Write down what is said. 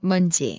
먼지.